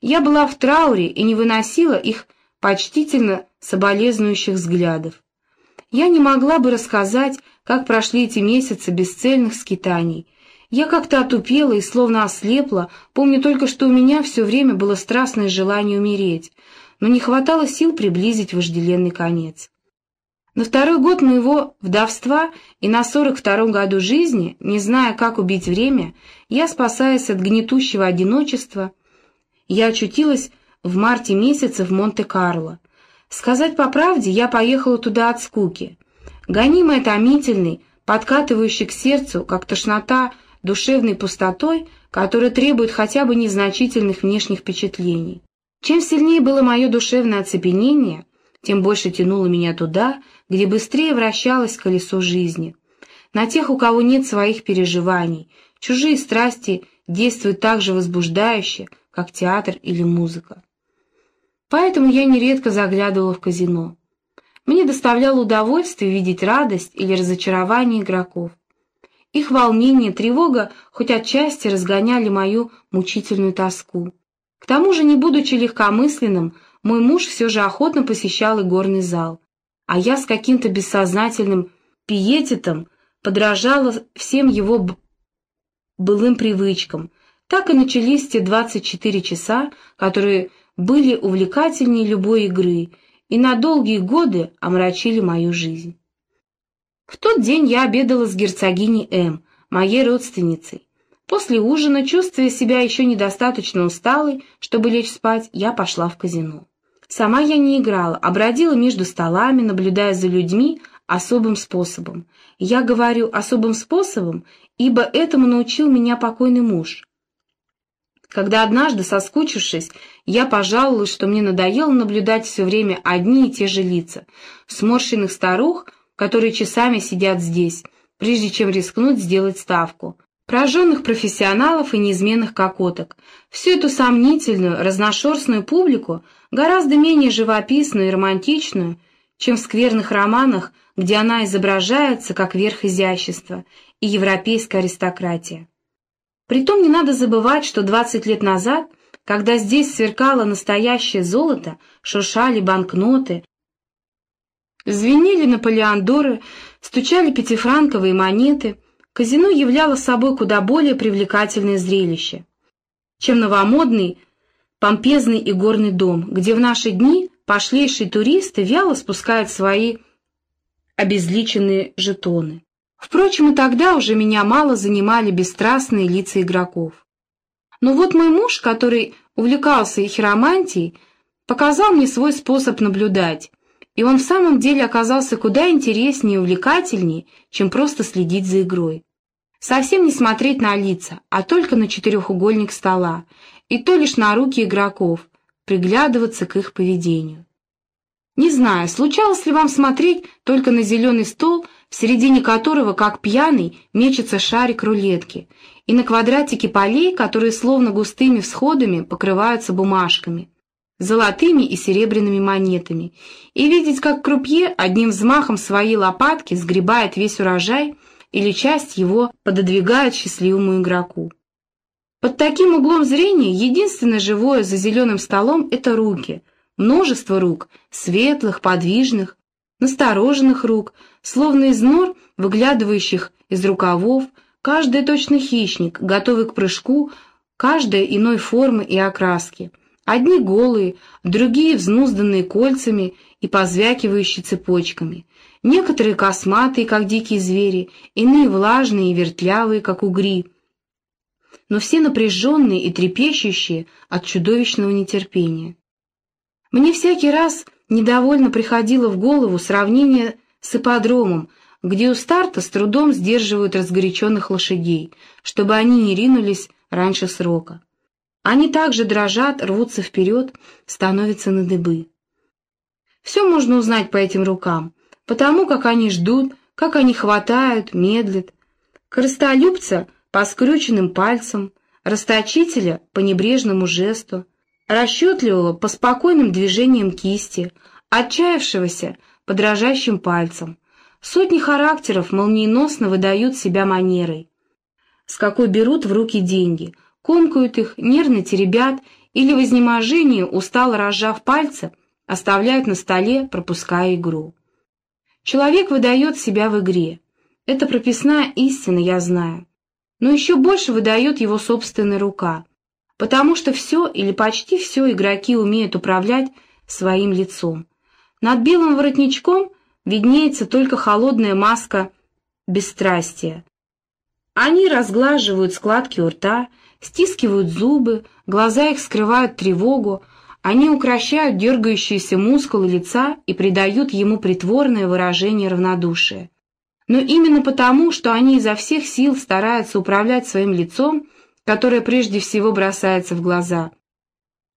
Я была в трауре и не выносила их почтительно соболезнующих взглядов. Я не могла бы рассказать, как прошли эти месяцы бесцельных скитаний. Я как-то отупела и словно ослепла, помню только, что у меня все время было страстное желание умереть, но не хватало сил приблизить вожделенный конец. На второй год моего вдовства и на сорок втором году жизни, не зная, как убить время, я, спасаясь от гнетущего одиночества, я очутилась в марте месяце в Монте-Карло. Сказать по правде, я поехала туда от скуки. Гонимая томительной, подкатывающей к сердцу, как тошнота, душевной пустотой, которая требует хотя бы незначительных внешних впечатлений. Чем сильнее было мое душевное оцепенение, тем больше тянуло меня туда, где быстрее вращалось колесо жизни. На тех, у кого нет своих переживаний, чужие страсти действуют так же возбуждающе, как театр или музыка. Поэтому я нередко заглядывала в казино. Мне доставляло удовольствие видеть радость или разочарование игроков. Их волнение, тревога хоть отчасти разгоняли мою мучительную тоску. К тому же, не будучи легкомысленным, мой муж все же охотно посещал игорный зал, а я с каким-то бессознательным пиететом подражала всем его былым привычкам. Так и начались те 24 часа, которые были увлекательнее любой игры и на долгие годы омрачили мою жизнь. В тот день я обедала с герцогиней М, моей родственницей. После ужина, чувствуя себя еще недостаточно усталой, чтобы лечь спать, я пошла в казино. Сама я не играла, а бродила между столами, наблюдая за людьми особым способом. Я говорю особым способом, ибо этому научил меня покойный муж. Когда однажды, соскучившись, я пожаловалась, что мне надоело наблюдать все время одни и те же лица, сморщенных старух, которые часами сидят здесь, прежде чем рискнуть сделать ставку, прожженных профессионалов и неизменных кокоток. Всю эту сомнительную, разношерстную публику, гораздо менее живописную и романтичную, чем в скверных романах, где она изображается как верх изящества и европейская аристократия. Притом не надо забывать, что 20 лет назад, когда здесь сверкало настоящее золото, шуршали банкноты, звенели наполеондоры, стучали пятифранковые монеты — казино являло собой куда более привлекательное зрелище, чем новомодный помпезный игорный дом, где в наши дни пошлейшие туристы вяло спускают свои обезличенные жетоны. Впрочем, и тогда уже меня мало занимали бесстрастные лица игроков. Но вот мой муж, который увлекался их хиромантией, показал мне свой способ наблюдать, и он в самом деле оказался куда интереснее и увлекательнее, чем просто следить за игрой. Совсем не смотреть на лица, а только на четырехугольник стола, и то лишь на руки игроков, приглядываться к их поведению. Не знаю, случалось ли вам смотреть только на зеленый стол, в середине которого, как пьяный, мечется шарик рулетки, и на квадратики полей, которые словно густыми всходами покрываются бумажками, золотыми и серебряными монетами, и видеть, как крупье одним взмахом своей лопатки сгребает весь урожай или часть его пододвигает счастливому игроку. Под таким углом зрения единственное живое за зеленым столом — это руки. Множество рук, светлых, подвижных, настороженных рук, словно из нор, выглядывающих из рукавов, каждый точно хищник, готовый к прыжку, каждая иной формы и окраски. Одни голые, другие взнузданные кольцами и позвякивающие цепочками. Некоторые косматые, как дикие звери, иные влажные и вертлявые, как угри, но все напряженные и трепещущие от чудовищного нетерпения. Мне всякий раз недовольно приходило в голову сравнение с ипподромом, где у старта с трудом сдерживают разгоряченных лошадей, чтобы они не ринулись раньше срока. Они также дрожат, рвутся вперед, становятся на дыбы. Все можно узнать по этим рукам, потому как они ждут, как они хватают, медлят. Крыстолюбца по скрюченным пальцам, расточителя по небрежному жесту, расчетливого по спокойным движениям кисти, отчаявшегося по дрожащим пальцам. Сотни характеров молниеносно выдают себя манерой, с какой берут в руки деньги, комкают их, нервно теребят или в изнеможении, устало разжав пальцы, оставляют на столе, пропуская игру. Человек выдает себя в игре. Это прописная истина, я знаю. Но еще больше выдает его собственная рука, потому что все или почти все игроки умеют управлять своим лицом. Над белым воротничком виднеется только холодная маска бесстрастия. Они разглаживают складки у рта, стискивают зубы, глаза их скрывают тревогу, они укращают дергающиеся мускулы лица и придают ему притворное выражение равнодушия. Но именно потому, что они изо всех сил стараются управлять своим лицом, которое прежде всего бросается в глаза,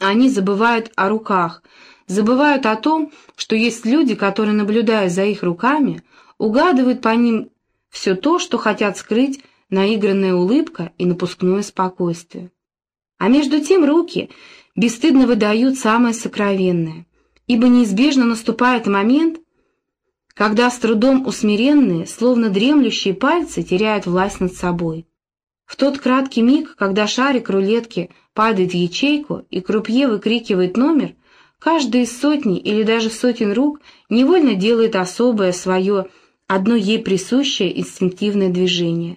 они забывают о руках, забывают о том, что есть люди, которые, наблюдая за их руками, угадывают по ним все то, что хотят скрыть наигранная улыбка и напускное спокойствие. А между тем руки бесстыдно выдают самое сокровенное, ибо неизбежно наступает момент, когда с трудом усмиренные, словно дремлющие пальцы теряют власть над собой. В тот краткий миг, когда шарик рулетки падает в ячейку и крупье выкрикивает номер, каждый из сотни или даже сотен рук невольно делает особое свое, одно ей присущее инстинктивное движение.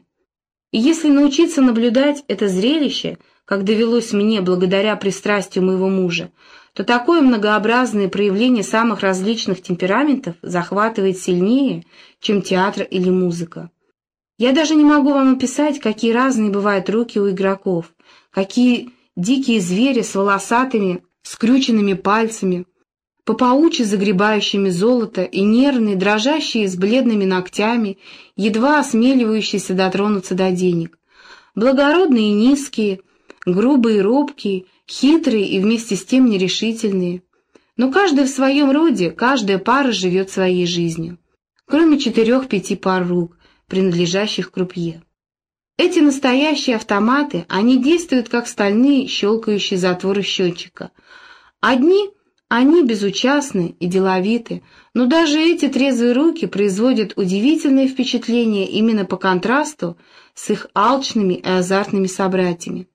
И если научиться наблюдать это зрелище, как довелось мне благодаря пристрастию моего мужа, то такое многообразное проявление самых различных темпераментов захватывает сильнее, чем театр или музыка. Я даже не могу вам описать, какие разные бывают руки у игроков, какие дикие звери с волосатыми, скрюченными пальцами, по паучи загребающими золото и нервные, дрожащие с бледными ногтями, едва осмеливающиеся дотронуться до денег. Благородные и низкие, грубые и робкие, хитрые и вместе с тем нерешительные. Но каждый в своем роде, каждая пара живет своей жизнью, кроме четырех-пяти пар рук, принадлежащих крупье. Эти настоящие автоматы, они действуют как стальные щелкающие затворы счетчика. Одни они безучастны и деловиты, но даже эти трезвые руки производят удивительное впечатление именно по контрасту с их алчными и азартными собратьями.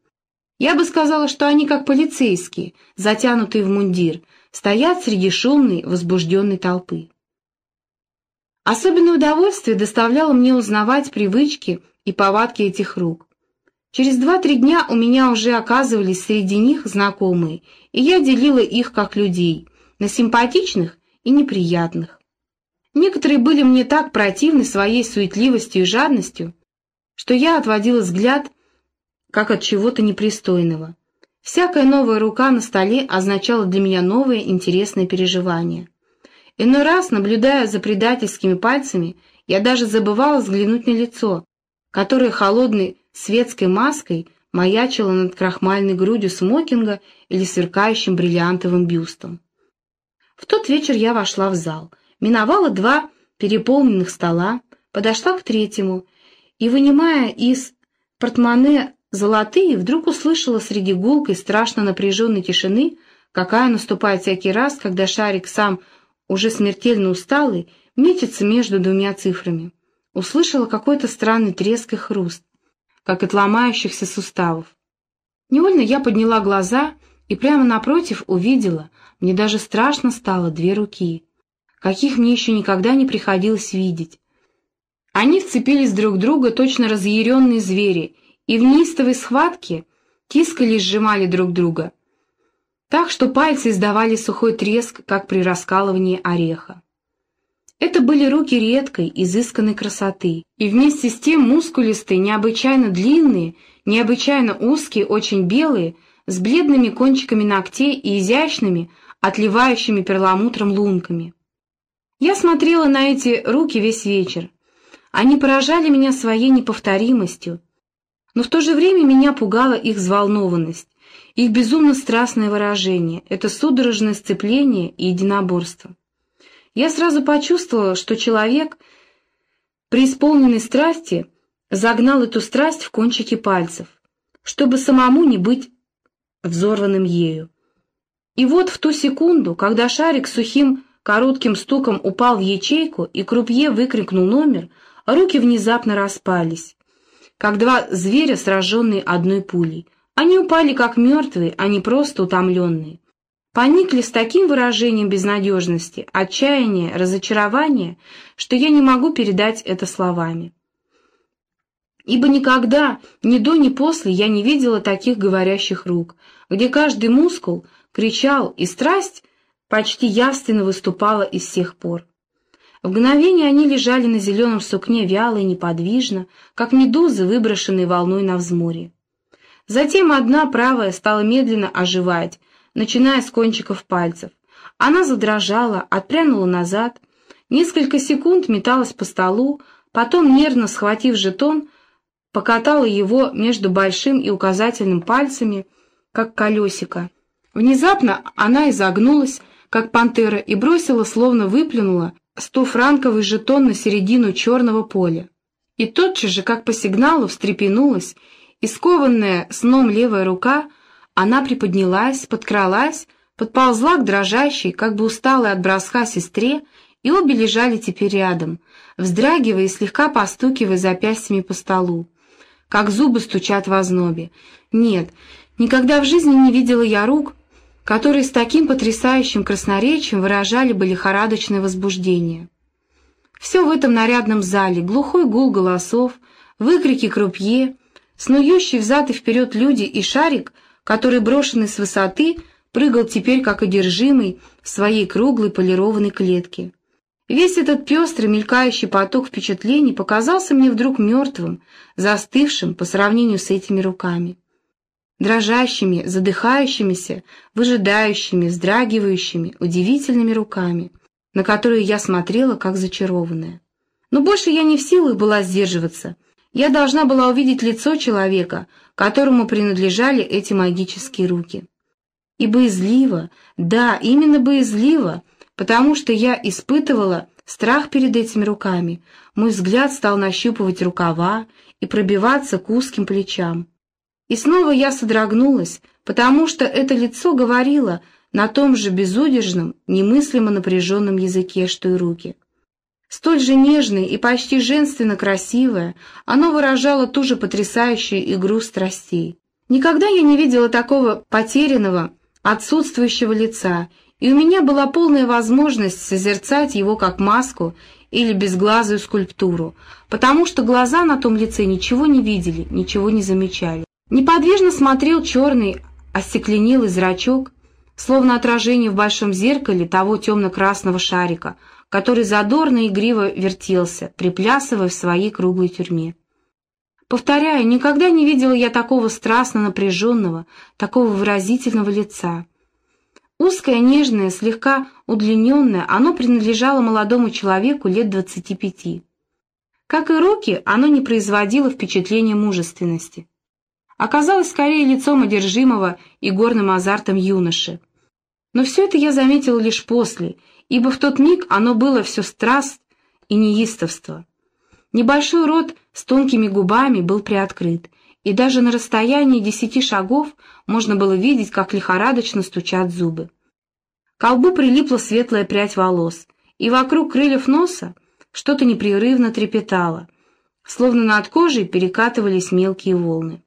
Я бы сказала, что они как полицейские, затянутые в мундир, стоят среди шумной, возбужденной толпы. Особенное удовольствие доставляло мне узнавать привычки и повадки этих рук. Через два-три дня у меня уже оказывались среди них знакомые, и я делила их как людей, на симпатичных и неприятных. Некоторые были мне так противны своей суетливостью и жадностью, что я отводила взгляд, как от чего-то непристойного. Всякая новая рука на столе означала для меня новое интересное переживание. Иной раз, наблюдая за предательскими пальцами, я даже забывала взглянуть на лицо, которое холодной светской маской маячила над крахмальной грудью смокинга или сверкающим бриллиантовым бюстом. В тот вечер я вошла в зал, миновала два переполненных стола, подошла к третьему и, вынимая из портмоне золотые, вдруг услышала среди гулкой страшно напряженной тишины, какая наступает всякий раз, когда шарик сам, уже смертельно усталый, метится между двумя цифрами. Услышала какой-то странный треск и хруст как от ломающихся суставов. Невольно я подняла глаза и прямо напротив увидела, мне даже страшно стало, две руки, каких мне еще никогда не приходилось видеть. Они вцепились друг в друга, точно разъяренные звери, и в неистовой схватке тискали и сжимали друг друга, так что пальцы издавали сухой треск, как при раскалывании ореха. Это были руки редкой, изысканной красоты, и вместе с тем мускулистые, необычайно длинные, необычайно узкие, очень белые, с бледными кончиками ногтей и изящными, отливающими перламутром лунками. Я смотрела на эти руки весь вечер. Они поражали меня своей неповторимостью, но в то же время меня пугала их взволнованность, их безумно страстное выражение, это судорожное сцепление и единоборство. Я сразу почувствовала, что человек, преисполненный страсти, загнал эту страсть в кончики пальцев, чтобы самому не быть взорванным ею. И вот в ту секунду, когда шарик сухим коротким стуком упал в ячейку и крупье выкрикнул номер, руки внезапно распались, как два зверя, сраженные одной пулей. Они упали как мертвые, а не просто утомленные. Поникли с таким выражением безнадежности, отчаяния, разочарования, что я не могу передать это словами. Ибо никогда, ни до, ни после, я не видела таких говорящих рук, где каждый мускул кричал, и страсть почти явственно выступала из всех пор. В мгновение они лежали на зеленом сукне вяло и неподвижно, как медузы, выброшенные волной на взморье. Затем одна правая стала медленно оживать, начиная с кончиков пальцев. Она задрожала, отпрянула назад, несколько секунд металась по столу, потом, нервно схватив жетон, покатала его между большим и указательным пальцами, как колесико. Внезапно она изогнулась, как пантера, и бросила, словно выплюнула, стофранковый жетон на середину черного поля. И тотчас же, как по сигналу, встрепенулась, и скованная сном левая рука, она приподнялась, подкралась, подползла к дрожащей, как бы усталой от броска сестре, и обе лежали теперь рядом, вздрагивая и слегка постукивая запястьями по столу, как зубы стучат в ознобе. Нет, никогда в жизни не видела я рук, которые с таким потрясающим красноречием выражали бы лихорадочное возбуждение. Все в этом нарядном зале, глухой гул голосов, выкрики крупье, снующие взад и вперед люди и шарик, который, брошенный с высоты, прыгал теперь как одержимый в своей круглой полированной клетке. Весь этот пестрый, мелькающий поток впечатлений показался мне вдруг мертвым, застывшим по сравнению с этими руками дрожащими, задыхающимися, выжидающими, вздрагивающими, удивительными руками, на которые я смотрела, как зачарованная. Но больше я не в силах была сдерживаться. Я должна была увидеть лицо человека, которому принадлежали эти магические руки. И боязливо, да, именно боязливо, потому что я испытывала страх перед этими руками, мой взгляд стал нащупывать рукава и пробиваться к узким плечам. И снова я содрогнулась, потому что это лицо говорило на том же безудержном, немыслимо напряженном языке, что и руки. Столь же нежное и почти женственно красивое, оно выражало ту же потрясающую игру страстей. Никогда я не видела такого потерянного, отсутствующего лица, и у меня была полная возможность созерцать его как маску или безглазую скульптуру, потому что глаза на том лице ничего не видели, ничего не замечали. Неподвижно смотрел черный остекленелый зрачок, словно отражение в большом зеркале того темно-красного шарика, который задорно и игриво вертелся, приплясывая в своей круглой тюрьме. Повторяю, никогда не видела я такого страстно напряженного, такого выразительного лица. Узкое, нежное, слегка удлиненное, оно принадлежало молодому человеку лет двадцати пяти. Как и руки, оно не производило впечатления мужественности оказалось скорее лицом одержимого и горным азартом юноши. Но все это я заметил лишь после, ибо в тот миг оно было все страст и неистовство. Небольшой рот с тонкими губами был приоткрыт, и даже на расстоянии десяти шагов можно было видеть, как лихорадочно стучат зубы. К колбу прилипла светлая прядь волос, и вокруг крыльев носа что-то непрерывно трепетало, словно над кожей перекатывались мелкие волны.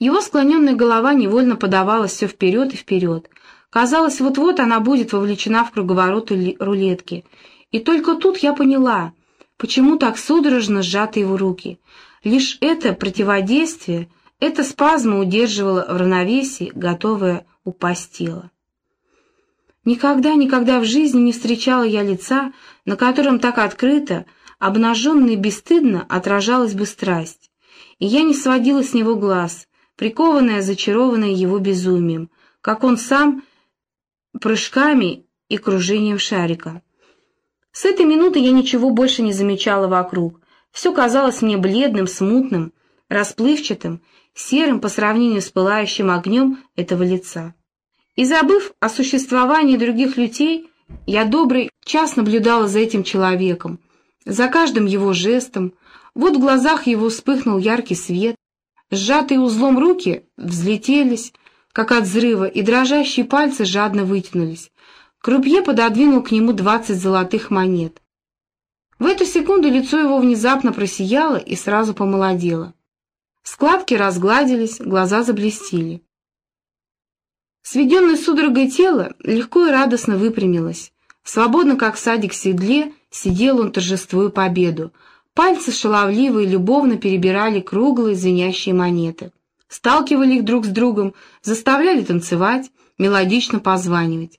Его склоненная голова невольно подавалась все вперед и вперед. Казалось, вот-вот она будет вовлечена в круговорот рулетки. И только тут я поняла, почему так судорожно сжаты его руки. Лишь это противодействие, это спазма удерживало в равновесии, готовое упасть тело. Никогда, никогда в жизни не встречала я лица, на котором так открыто, обнаженно и бесстыдно отражалась бы страсть. И я не сводила с него глаз, прикованная, зачарованная его безумием, как он сам прыжками и кружением шарика. С этой минуты я ничего больше не замечала вокруг. Все казалось мне бледным, смутным, расплывчатым, серым по сравнению с пылающим огнем этого лица. И забыв о существовании других людей, я добрый час наблюдала за этим человеком, за каждым его жестом. Вот в глазах его вспыхнул яркий свет, Сжатые узлом руки взлетелись, как от взрыва, и дрожащие пальцы жадно вытянулись. Крупье пододвинул к нему двадцать золотых монет. В эту секунду лицо его внезапно просияло и сразу помолодело. Складки разгладились, глаза заблестели. Сведенное судорогой тело легко и радостно выпрямилось. Свободно, как садик в седле, сидел он, торжествуя победу. Пальцы шаловливо и любовно перебирали круглые звенящие монеты. Сталкивали их друг с другом, заставляли танцевать, мелодично позванивать.